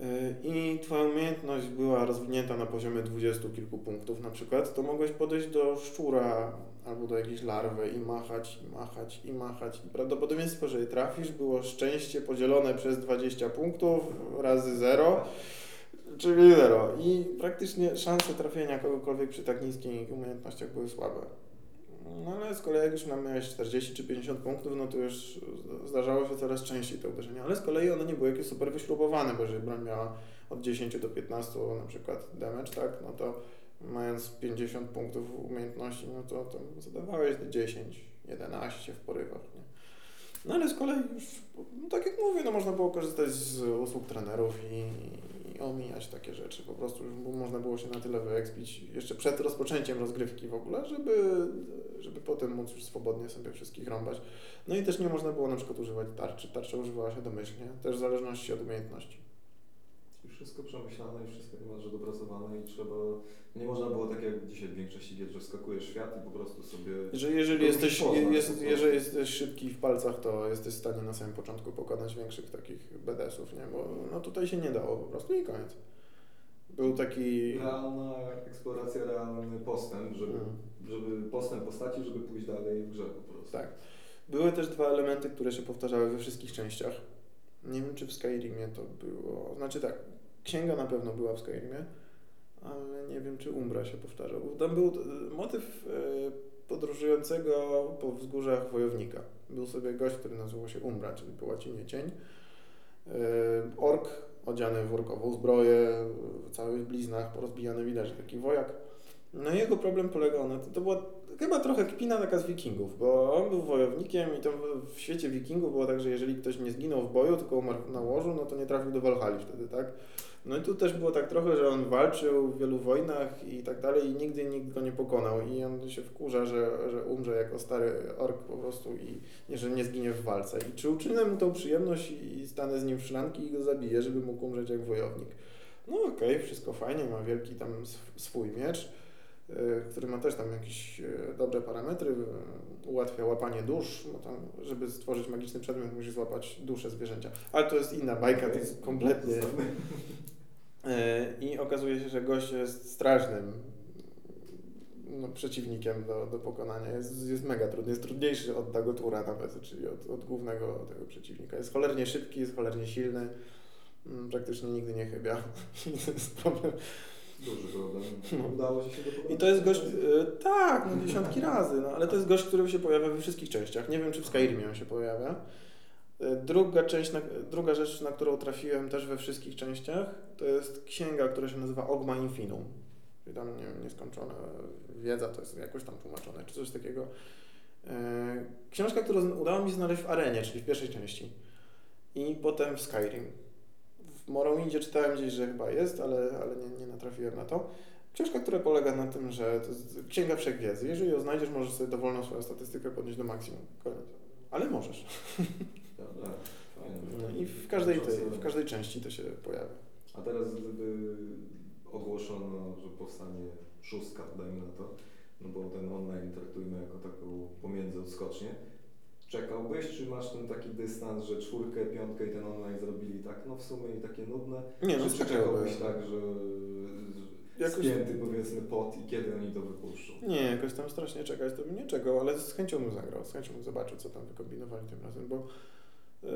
e, i Twoja umiejętność była rozwinięta na poziomie dwudziestu kilku punktów na przykład, to mogłeś podejść do szczura albo do jakiejś larwy i machać, i machać, i machać. I prawdopodobieństwo, że je trafisz, było szczęście podzielone przez 20 punktów razy 0, czyli 0. I praktycznie szanse trafienia kogokolwiek przy tak niskich umiejętnościach były słabe. No ale z kolei jak już miałeś 40 czy 50 punktów, no to już zdarzało się coraz częściej te uderzenia. Ale z kolei one nie były jakieś super wyśrubowane, bo jeżeli broń miała od 10 do 15 na przykład damage, tak, no to mając 50 punktów umiejętności, no to, to zadawałeś te 10, 11 w porywach, nie? No ale z kolei już, no tak jak mówię, no można było korzystać z usług trenerów i, omijać takie rzeczy. Po prostu już można było się na tyle wyekspić jeszcze przed rozpoczęciem rozgrywki w ogóle, żeby, żeby potem móc już swobodnie sobie wszystkich rąbać. No i też nie można było na przykład używać tarczy. Tarcza używała się domyślnie, też w zależności od umiejętności. Wszystko przemyślane i wszystko niemalże dopracowane i trzeba... Nie można było tak jak dzisiaj w większości gier, że skakujesz świat i po prostu sobie... Że jeżeli jesteś, poznać jest, jeżeli jesteś szybki w palcach, to jesteś w stanie na samym początku pokonać większych takich BDS-ów, nie? Bo no tutaj się nie dało po prostu i koniec. Był taki... Realna eksploracja, realny postęp, żeby, Mm. żeby postęp postaci, żeby pójść dalej w grze po prostu. Tak. Były też dwa elementy, które się powtarzały we wszystkich częściach. Nie wiem, czy w Skyrimie to było. Znaczy tak, księga na pewno była w Skyrimie, ale nie wiem, czy Umbra się powtarzał. Tam był e, motyw e, podróżującego po wzgórzach wojownika. Był sobie gość, który nazywał się Umbra, czyli po łacinie cień. E, Ork odziany w orkową zbroję, w całych bliznach, porozbijany widać, taki wojak. No jego problem polegał na tym, to była chyba trochę kpina taka z wikingów, bo on był wojownikiem i to w- świecie wikingów było tak, że jeżeli ktoś nie zginął w boju, tylko umarł na łożu, no to nie trafił do Walhali wtedy, tak? No i tu też było tak trochę, że on walczył w wielu wojnach i tak dalej i nigdy nikt go nie pokonał i on się wkurza, że, że umrze jako stary ork po prostu i że nie zginie w walce. I czy uczynę mu tą przyjemność i stanę z nim w szlanki i go zabiję, żeby mógł umrzeć jak wojownik. No okej, wszystko fajnie, ma wielki tam sw- swój miecz, który ma też tam jakieś y, dobre parametry, y, ułatwia łapanie dusz, bo tam, żeby stworzyć magiczny przedmiot, musisz złapać duszę zwierzęcia. Ale to jest inna bajka, to jest kompletnie... E, I okazuje się, że gość jest strasznym no, przeciwnikiem do, do pokonania. Jest, jest mega trudny, jest trudniejszy od Dagotura nawet, czyli od, od głównego tego przeciwnika. Jest cholernie szybki, jest cholernie silny, mm, praktycznie nigdy nie chybia. I to jest problem. Duży problem. No. Udało się to pokonać? I to jest gość, e, tak, no dziesiątki razy, no, ale to jest gość, który się pojawia we wszystkich częściach. Nie wiem, czy w Skyrimie on się pojawia. E, Druga, część, na, druga rzecz, na którą trafiłem też we wszystkich częściach, to jest księga, która się nazywa Ogma Infinum. Czyli tam nie wiem, nieskończona wiedza, to jest jakoś tam tłumaczone, czy coś takiego. E, Książka, którą udało mi się znaleźć w Arenie, czyli w pierwszej części. I potem w Skyrim. Morrowindzie czytałem gdzieś, że chyba jest, ale, ale nie, nie natrafiłem na to. Książka, która polega na tym, że to jest księga wszechwiedzy. Jeżeli ją znajdziesz, możesz sobie dowolną swoją statystykę podnieść do maksimum. Koniec. Ale możesz. Dobra. No I w każdej, tej, w każdej części to się pojawia. A teraz gdyby ogłoszono, że powstanie szóstka, dajmy na to, no bo ten online traktujmy jako taką pomiędzy odskocznię. Czekałbyś, czy masz ten taki dystans, że czwórkę, piątkę i ten online zrobili tak, no w sumie i takie nudne? Nie, no czy czekałbyś tak, że Jakoś- spięty powiedzmy pot i kiedy oni to wypuszczą? Nie, jakoś tam strasznie czekać to bym nie czekał, ale z chęcią bym zagrał, z chęcią bym zobaczył, co tam wykombinowali tym razem, bo yy,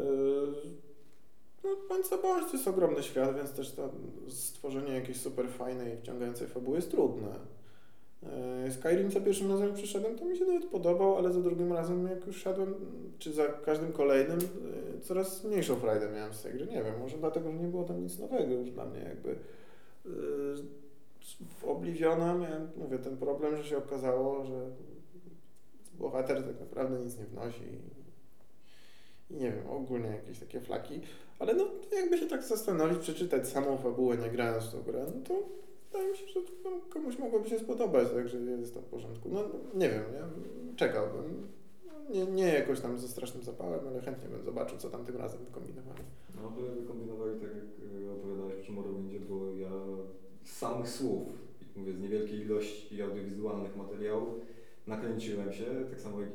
no, bądź co bądź, to jest ogromny świat, więc też to stworzenie jakiejś super fajnej, wciągającej fabuły jest trudne. Yy, Skyrim za pierwszym razem przyszedłem, to mi się nawet podobał, ale za drugim razem jak już szedłem, czy za każdym kolejnym, yy, coraz mniejszą frajdę miałem z tej gry. Nie wiem, może dlatego, że nie było tam nic nowego już dla mnie jakby. Yy, w Obliviona miałem, mówię, ten problem, że się okazało, że bohater tak naprawdę nic nie wnosi i nie wiem, ogólnie jakieś takie flaki, ale no jakby się tak zastanowić, przeczytać samą fabułę, nie grając w tą grę, no to wydaje mi się, że to komuś mogłoby się spodobać, także jest to w porządku. No nie wiem, ja czekałbym. Nie, nie jakoś tam ze strasznym zapałem, ale chętnie bym zobaczył, co tam tym razem kombinowali. No by wykombinowali tak jak y, opowiadałeś przy Morrowindzie, bo ja z samych słów, mówię z niewielkiej ilości audiowizualnych materiałów, nakręciłem się, tak samo jak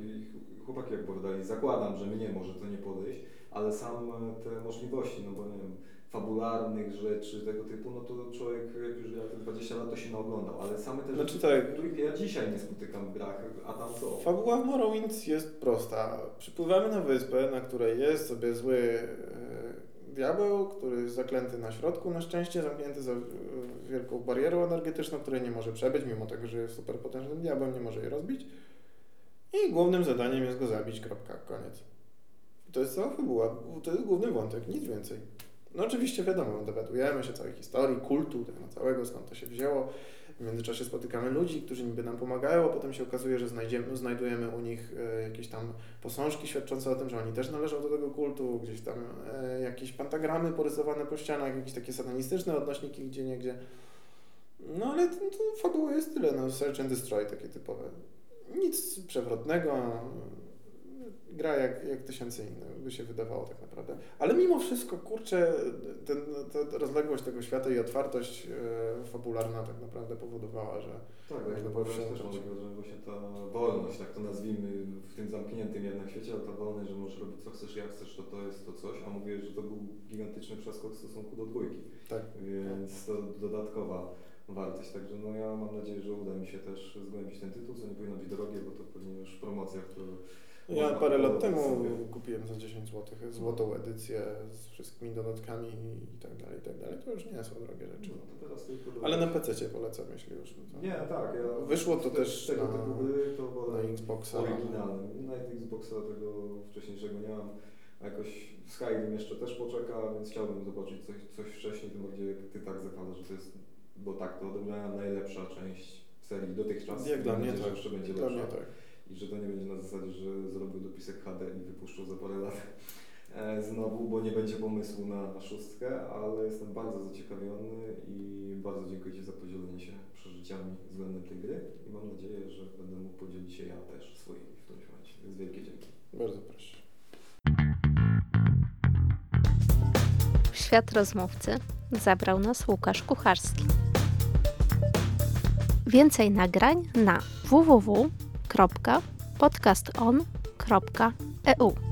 chłopaki opowiadali, zakładam, że mnie może to nie podejść, ale sam e, te możliwości, no bo nie wiem, fabularnych rzeczy tego typu, no to człowiek jak już ja te 20 lat to się naoglądał, ale same te Znaczy rzeczy, tak. których ja dzisiaj nie spotykam w grach, a tam co? Fabuła w Morrowind jest prosta. Przypływamy na wyspę, na której jest sobie zły e, diabeł, który jest zaklęty na środku, na szczęście zamknięty za wielką barierą energetyczną, której nie może przebyć, mimo tego, że jest super potężnym diabłem, nie może jej rozbić. I głównym zadaniem jest go zabić, kropka, koniec. I to jest cała fabuła, to jest główny wątek, nic więcej. No oczywiście wiadomo, dowiadujemy się całej historii, kultu tego całego, skąd to się wzięło. W międzyczasie spotykamy ludzi, którzy niby nam pomagają, a potem się okazuje, że znajdziemy, znajdujemy u nich e, jakieś tam posążki świadczące o tym, że oni też należą do tego kultu, gdzieś tam e, jakieś pentagramy porysowane po ścianach, jakieś takie satanistyczne odnośniki gdzie niegdzie. No ale to, to jest tyle, no search and destroy takie typowe. Nic przewrotnego, gra jak, jak tysiące innych, by się wydawało tak naprawdę. Ale mimo wszystko, kurczę, ten, ta rozległość tego świata i otwartość e, fabularna tak naprawdę powodowała, że Tak, jak to też mam takiego, że właśnie ta wolność, tak to nazwijmy, w tym zamkniętym jednak świecie, ale ta wolność, że możesz robić co chcesz, jak chcesz, to to jest to coś, a mówię, że to był gigantyczny przeskok w stosunku do dwójki, tak. więc to dodatkowa wartość, także no ja mam nadzieję, że uda mi się też zgłębić ten tytuł, co nie powinno być drogie, bo to pewnie już promocja, którą Ja parę lat temu kupiłem za 10 zł złotą edycję z wszystkimi dodatkami i tak dalej, i tak dalej. To już nie są drogie rzeczy. no, Ale na PC polecam, jeśli już. no to- Nie, tak, ja Wyszło to te- też tego na- typu gry to wolę Na Xboxa. Nawet Xboxa tego wcześniejszego nie mam. A jakoś Skyrim jeszcze też poczeka, więc chciałbym zobaczyć coś, coś wcześniej, tym bardziej jak ty tak zakładasz, że to jest, bo tak, to odebrałem najlepsza część serii dotychczas. Jak dla mnie tak. jeszcze będzie Dla lepsza. mnie tak. I że to nie będzie na zasadzie, że zrobił dopisek HD i wypuszczą za parę lat e, znowu, bo nie będzie pomysłu na, szóstkę, ale jestem bardzo zaciekawiony i bardzo dziękuję Ci za podzielenie się przeżyciami względem tej gry i mam nadzieję, że będę mógł podzielić się ja też swoimi w którymś momencie, więc wielkie dzięki. Bardzo proszę. W świat rozmówcy zabrał nas Łukasz Kucharski. Więcej nagrań na www.podcaston.eu